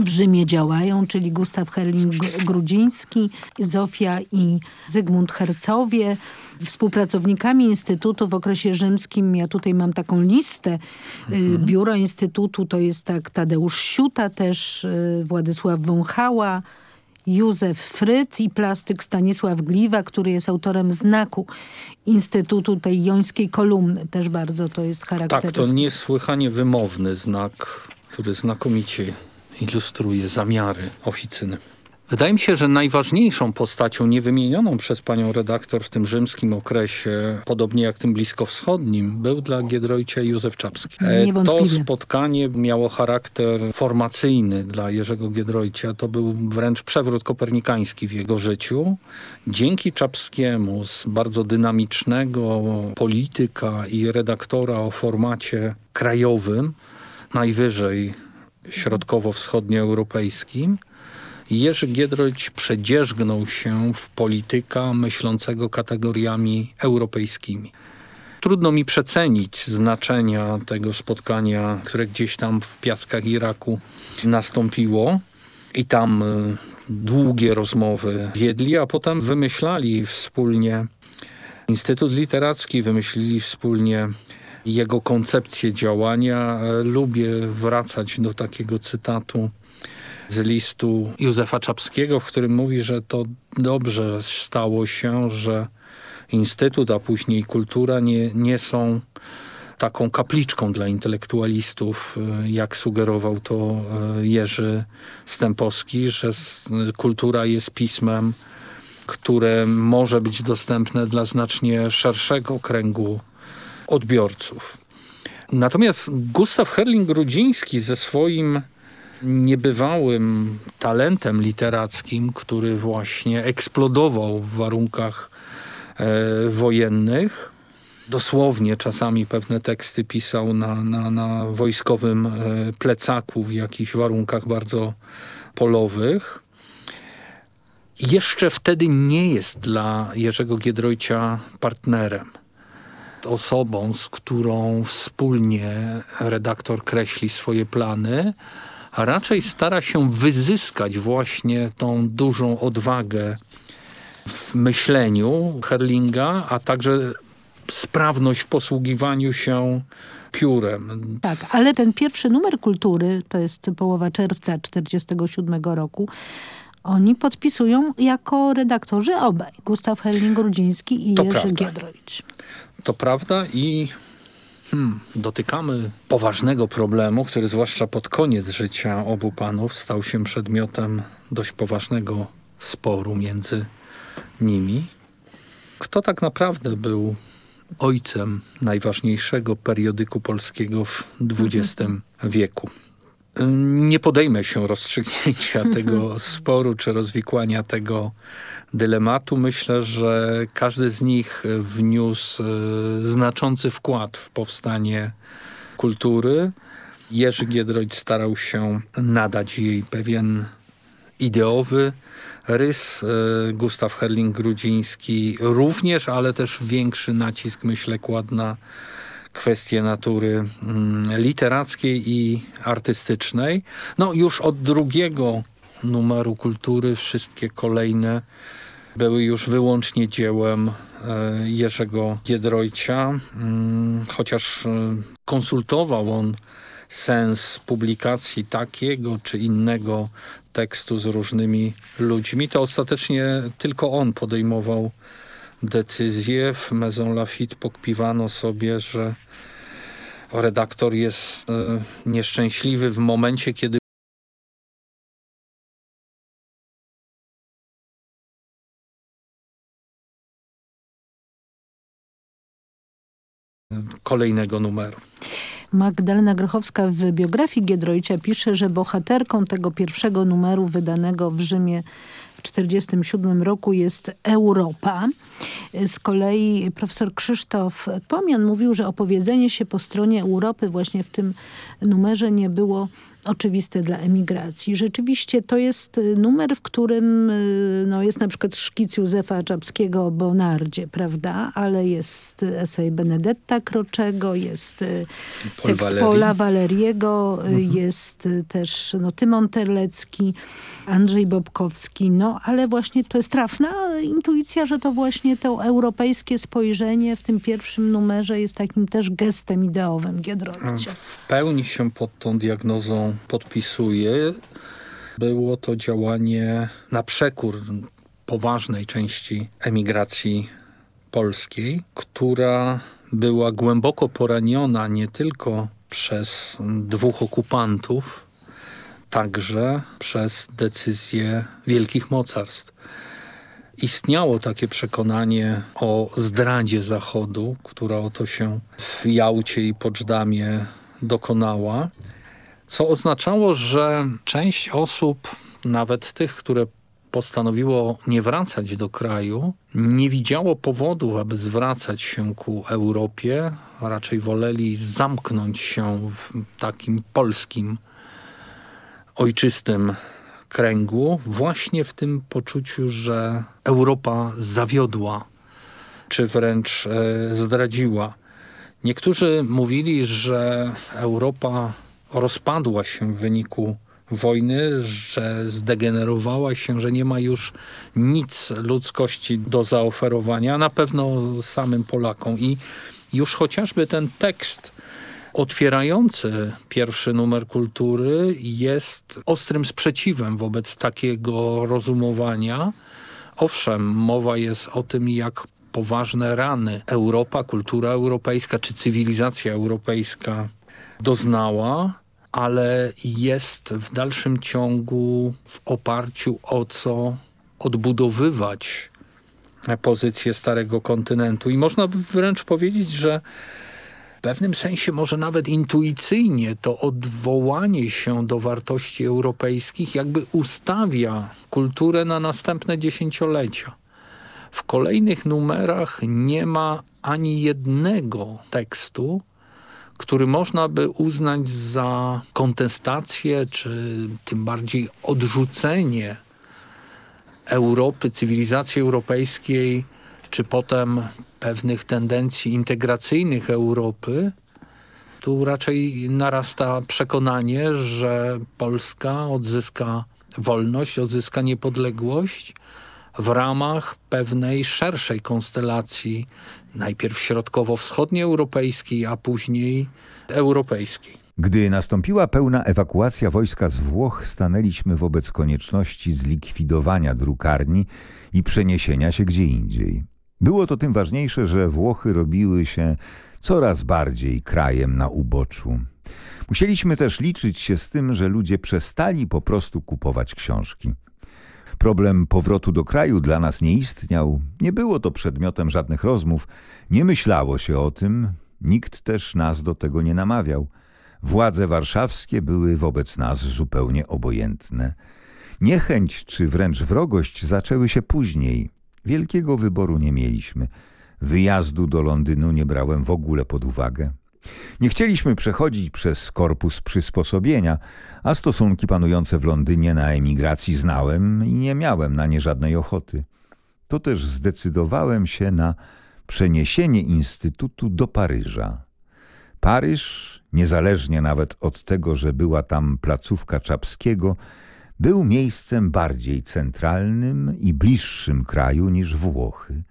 w Rzymie działają, czyli Gustaw Herling-Grudziński, Zofia i Zygmunt Hercowie. Współpracownikami Instytutu w okresie rzymskim, ja tutaj mam taką listę, y, mhm. biuro Instytutu to jest tak Tadeusz Siuta też, y, Władysław Wąchała, Józef Fryt i plastyk Stanisław Gliwa, który jest autorem znaku Instytutu tej jońskiej kolumny. Też bardzo to jest charakterystyczne. Tak, to niesłychanie wymowny znak, który znakomicie ilustruje zamiary oficyny. Wydaje mi się, że najważniejszą postacią niewymienioną przez panią redaktor w tym rzymskim okresie, podobnie jak tym bliskowschodnim, był dla Giedroycia Józef Czapski. E, to spotkanie miało charakter formacyjny dla Jerzego Giedroycia. To był wręcz przewrót kopernikański w jego życiu. Dzięki Czapskiemu z bardzo dynamicznego polityka i redaktora o formacie krajowym, najwyżej środkowo-wschodnioeuropejskim, Jerzy Giedroyć przedzierzgnął się w polityka myślącego kategoriami europejskimi. Trudno mi przecenić znaczenia tego spotkania, które gdzieś tam w piaskach Iraku nastąpiło i tam y, długie rozmowy wiedli, a potem wymyślali wspólnie Instytut Literacki, wymyślili wspólnie jego koncepcję działania. Lubię wracać do takiego cytatu z listu Józefa Czapskiego, w którym mówi, że to dobrze stało się, że Instytut, a później kultura nie, nie są taką kapliczką dla intelektualistów, jak sugerował to e, Jerzy Stępowski, że kultura jest pismem, które może być dostępne dla znacznie szerszego kręgu odbiorców. Natomiast Gustaw Herling-Grudziński ze swoim niebywałym talentem literackim, który właśnie eksplodował w warunkach e, wojennych. Dosłownie czasami pewne teksty pisał na, na, na wojskowym e, plecaku w jakichś warunkach bardzo polowych. Jeszcze wtedy nie jest dla Jerzego Giedroycia partnerem osobą, z którą wspólnie redaktor kreśli swoje plany, a raczej stara się wyzyskać właśnie tą dużą odwagę w myśleniu Herlinga, a także sprawność w posługiwaniu się piórem. Tak, ale ten pierwszy numer kultury, to jest połowa czerwca 1947 roku, oni podpisują jako redaktorzy obaj, Gustaw Herling-Grudziński i to Jerzy Giedroyć. To prawda i Hmm, dotykamy poważnego problemu, który zwłaszcza pod koniec życia obu panów stał się przedmiotem dość poważnego sporu między nimi. Kto tak naprawdę był ojcem najważniejszego periodyku polskiego w XX wieku? Nie podejmę się rozstrzygnięcia <laughs> tego sporu czy rozwikłania tego dylematu. Myślę, że każdy z nich wniósł e, znaczący wkład w powstanie kultury. Jerzy Giedroyć starał się nadać jej pewien ideowy rys. E, Gustaw Herling-Grudziński również, ale też większy nacisk, myślę, kładł na kwestie natury mm, literackiej i artystycznej. No już od drugiego numeru kultury wszystkie kolejne były już wyłącznie dziełem e, Jerzego Giedroycia, mm, chociaż e, konsultował on sens publikacji takiego czy innego tekstu z różnymi ludźmi, to ostatecznie tylko on podejmował decyzję. W Maison Lafitte pokpiwano sobie, że redaktor jest e, nieszczęśliwy w momencie, kiedy kolejnego numeru. Magdalena Grochowska w biografii Giedroycia pisze, że bohaterką tego pierwszego numeru wydanego w Rzymie 1947 roku jest Europa. Z kolei profesor Krzysztof Pomian mówił, że opowiedzenie się po stronie Europy właśnie w tym numerze nie było oczywiste dla emigracji. Rzeczywiście to jest y, numer, w którym y, no, jest na przykład szkic Józefa Czapskiego o Bonardzie, prawda? Ale jest esej Benedetta Kroczego, jest y, Paul tekst Paula Waleriego, mhm. jest też no, Tymon Terlecki, Andrzej Bobkowski, no ale właśnie to jest trafna intuicja, że to właśnie to europejskie spojrzenie w tym pierwszym numerze jest takim też gestem ideowym Giedroycia. W pełni się pod tą diagnozą podpisuje. Było to działanie na przekór poważnej części emigracji polskiej, która była głęboko poraniona nie tylko przez dwóch okupantów, także przez decyzje wielkich mocarstw. Istniało takie przekonanie o zdradzie Zachodu, która oto się w Jałcie i Poczdamie dokonała co oznaczało, że część osób, nawet tych, które postanowiło nie wracać do kraju, nie widziało powodu, aby zwracać się ku Europie, a raczej woleli zamknąć się w takim polskim, ojczystym kręgu, właśnie w tym poczuciu, że Europa zawiodła, czy wręcz e, zdradziła. Niektórzy mówili, że Europa rozpadła się w wyniku wojny, że zdegenerowała się, że nie ma już nic ludzkości do zaoferowania, na pewno samym Polakom. I już chociażby ten tekst otwierający pierwszy numer kultury jest ostrym sprzeciwem wobec takiego rozumowania. Owszem, mowa jest o tym, jak poważne rany Europa, kultura europejska czy cywilizacja europejska doznała, ale jest w dalszym ciągu w oparciu o co odbudowywać pozycję Starego Kontynentu. I można by wręcz powiedzieć, że w pewnym sensie może nawet intuicyjnie to odwołanie się do wartości europejskich jakby ustawia kulturę na następne dziesięciolecia. W kolejnych numerach nie ma ani jednego tekstu, który można by uznać za kontestację, czy tym bardziej odrzucenie Europy, cywilizacji europejskiej, czy potem pewnych tendencji integracyjnych Europy, tu raczej narasta przekonanie, że Polska odzyska wolność, odzyska niepodległość w ramach pewnej szerszej konstelacji najpierw środkowo-wschodnioeuropejskiej, a później europejskiej. Gdy nastąpiła pełna ewakuacja wojska z Włoch, stanęliśmy wobec konieczności zlikwidowania drukarni i przeniesienia się gdzie indziej. Było to tym ważniejsze, że Włochy robiły się coraz bardziej krajem na uboczu. Musieliśmy też liczyć się z tym, że ludzie przestali po prostu kupować książki. Problem powrotu do kraju dla nas nie istniał, nie było to przedmiotem żadnych rozmów, nie myślało się o tym, nikt też nas do tego nie namawiał. Władze warszawskie były wobec nas zupełnie obojętne. Niechęć czy wręcz wrogość zaczęły się później. Wielkiego wyboru nie mieliśmy. Wyjazdu do Londynu nie brałem w ogóle pod uwagę. Nie chcieliśmy przechodzić przez korpus przysposobienia, a stosunki panujące w Londynie na emigracji znałem i nie miałem na nie żadnej ochoty. To też zdecydowałem się na przeniesienie Instytutu do Paryża. Paryż, niezależnie nawet od tego, że była tam placówka Czapskiego, był miejscem bardziej centralnym i bliższym kraju niż Włochy.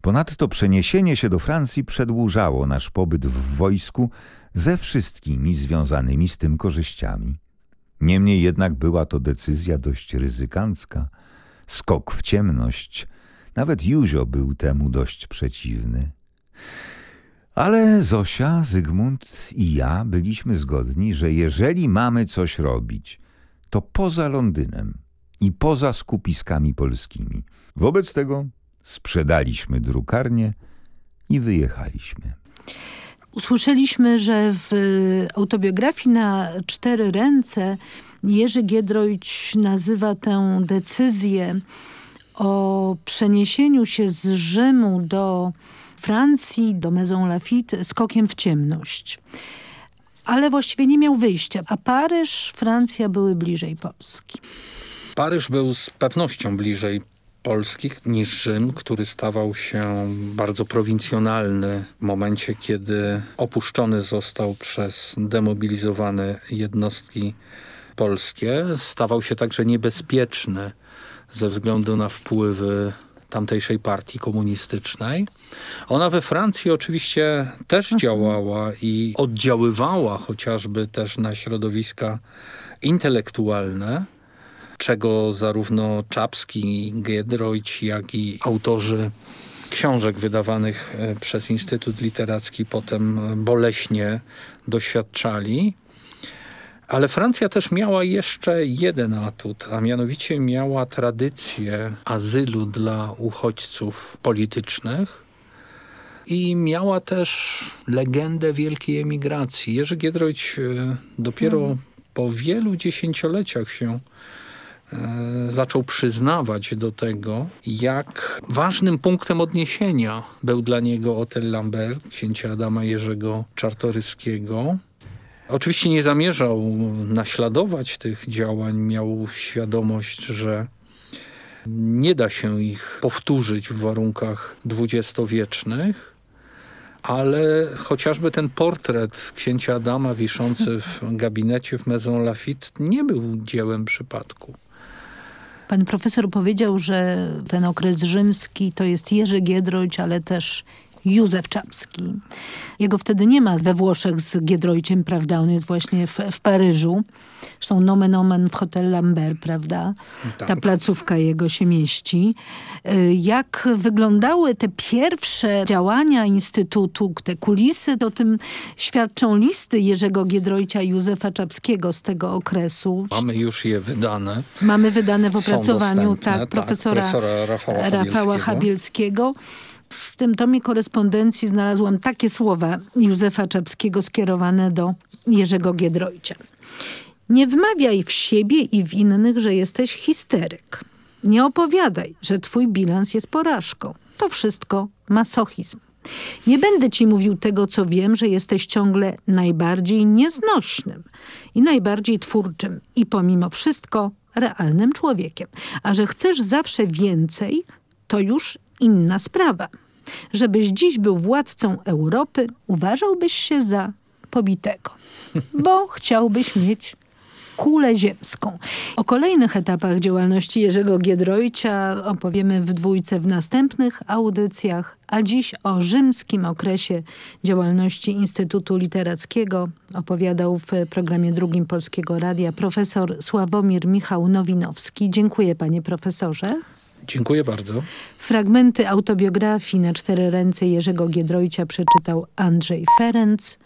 Ponadto przeniesienie się do Francji przedłużało nasz pobyt w wojsku ze wszystkimi związanymi z tym korzyściami. Niemniej jednak była to decyzja dość ryzykancka, skok w ciemność. Nawet Józio był temu dość przeciwny. Ale Zosia, Zygmunt i ja byliśmy zgodni, że jeżeli mamy coś robić, to poza Londynem i poza skupiskami polskimi. Wobec tego sprzedaliśmy drukarnię i wyjechaliśmy. Usłyszeliśmy, że w autobiografii na cztery ręce Jerzy Giedroyć nazywa tę decyzję o przeniesieniu się z Rzymu do Francji, do Maison Lafitte skokiem w ciemność. Ale właściwie nie miał wyjścia, a Paryż, Francja były bliżej Polski. Paryż był z pewnością bliżej polskich niż Rzym, który stawał się bardzo prowincjonalny w momencie, kiedy opuszczony został przez demobilizowane jednostki polskie. Stawał się także niebezpieczny ze względu na wpływy tamtejszej partii komunistycznej. Ona we Francji oczywiście też mhm. działała i oddziaływała chociażby też na środowiska intelektualne, czego zarówno Czapski, Giedroyć, jak i autorzy książek wydawanych e, przez Instytut Literacki potem boleśnie doświadczali. Ale Francja też miała jeszcze jeden atut, a mianowicie miała tradycję azylu dla uchodźców politycznych i miała też legendę wielkiej emigracji. Jerzy Giedroyć e, dopiero hmm. po wielu dziesięcioleciach się e, zaczął przyznawać do tego, jak ważnym punktem odniesienia był dla niego Otel Lambert, księcia Adama Jerzego Czartoryskiego, Oczywiście nie zamierzał naśladować tych działań, miał świadomość, że nie da się ich powtórzyć w warunkach dwudziestowiecznych, ale chociażby ten portret księcia Adama wiszący w gabinecie w Maison Lafitte nie był dziełem przypadku. Pan profesor powiedział, że ten okres rzymski to jest Jerzy Giedroyć, ale też Józef Czapski. Jego wtedy nie ma we Włoszech z Giedroyciem, prawda? On jest właśnie w, w Paryżu. Zresztą nomen omen w Hotel Lambert, prawda? Tak. Ta placówka jego się mieści. Y, jak wyglądały te pierwsze działania Instytutu, te kulisy, o tym świadczą listy Jerzego Giedroycia i Józefa Czapskiego z tego okresu. Mamy już je wydane. Mamy wydane w opracowaniu tak, tak, profesora, profesora Rafała, Rafała Habielskiego. W tym tomie korespondencji znalazłam takie słowa Józefa Czapskiego skierowane do Jerzego Giedroycia. Nie wmawiaj w siebie i w innych, że jesteś histeryk. Nie opowiadaj, że twój bilans jest porażką. To wszystko masochizm. Nie będę ci mówił tego, co wiem, że jesteś ciągle najbardziej nieznośnym i najbardziej twórczym i pomimo wszystko realnym człowiekiem. A że chcesz zawsze więcej, to już inna sprawa. Żebyś dziś był władcą Europy, uważałbyś się za pobitego, bo <laughs> chciałbyś mieć kulę ziemską. O kolejnych etapach działalności Jerzego Giedroycia opowiemy w dwójce w następnych audycjach, a dziś o rzymskim okresie działalności Instytutu Literackiego opowiadał w programie drugim Polskiego Radia profesor Sławomir Michał Nowinowski. Dziękuję panie profesorze. Dziękuję bardzo. Fragmenty autobiografii na cztery ręce Jerzego Giedroycia przeczytał Andrzej Ferenc.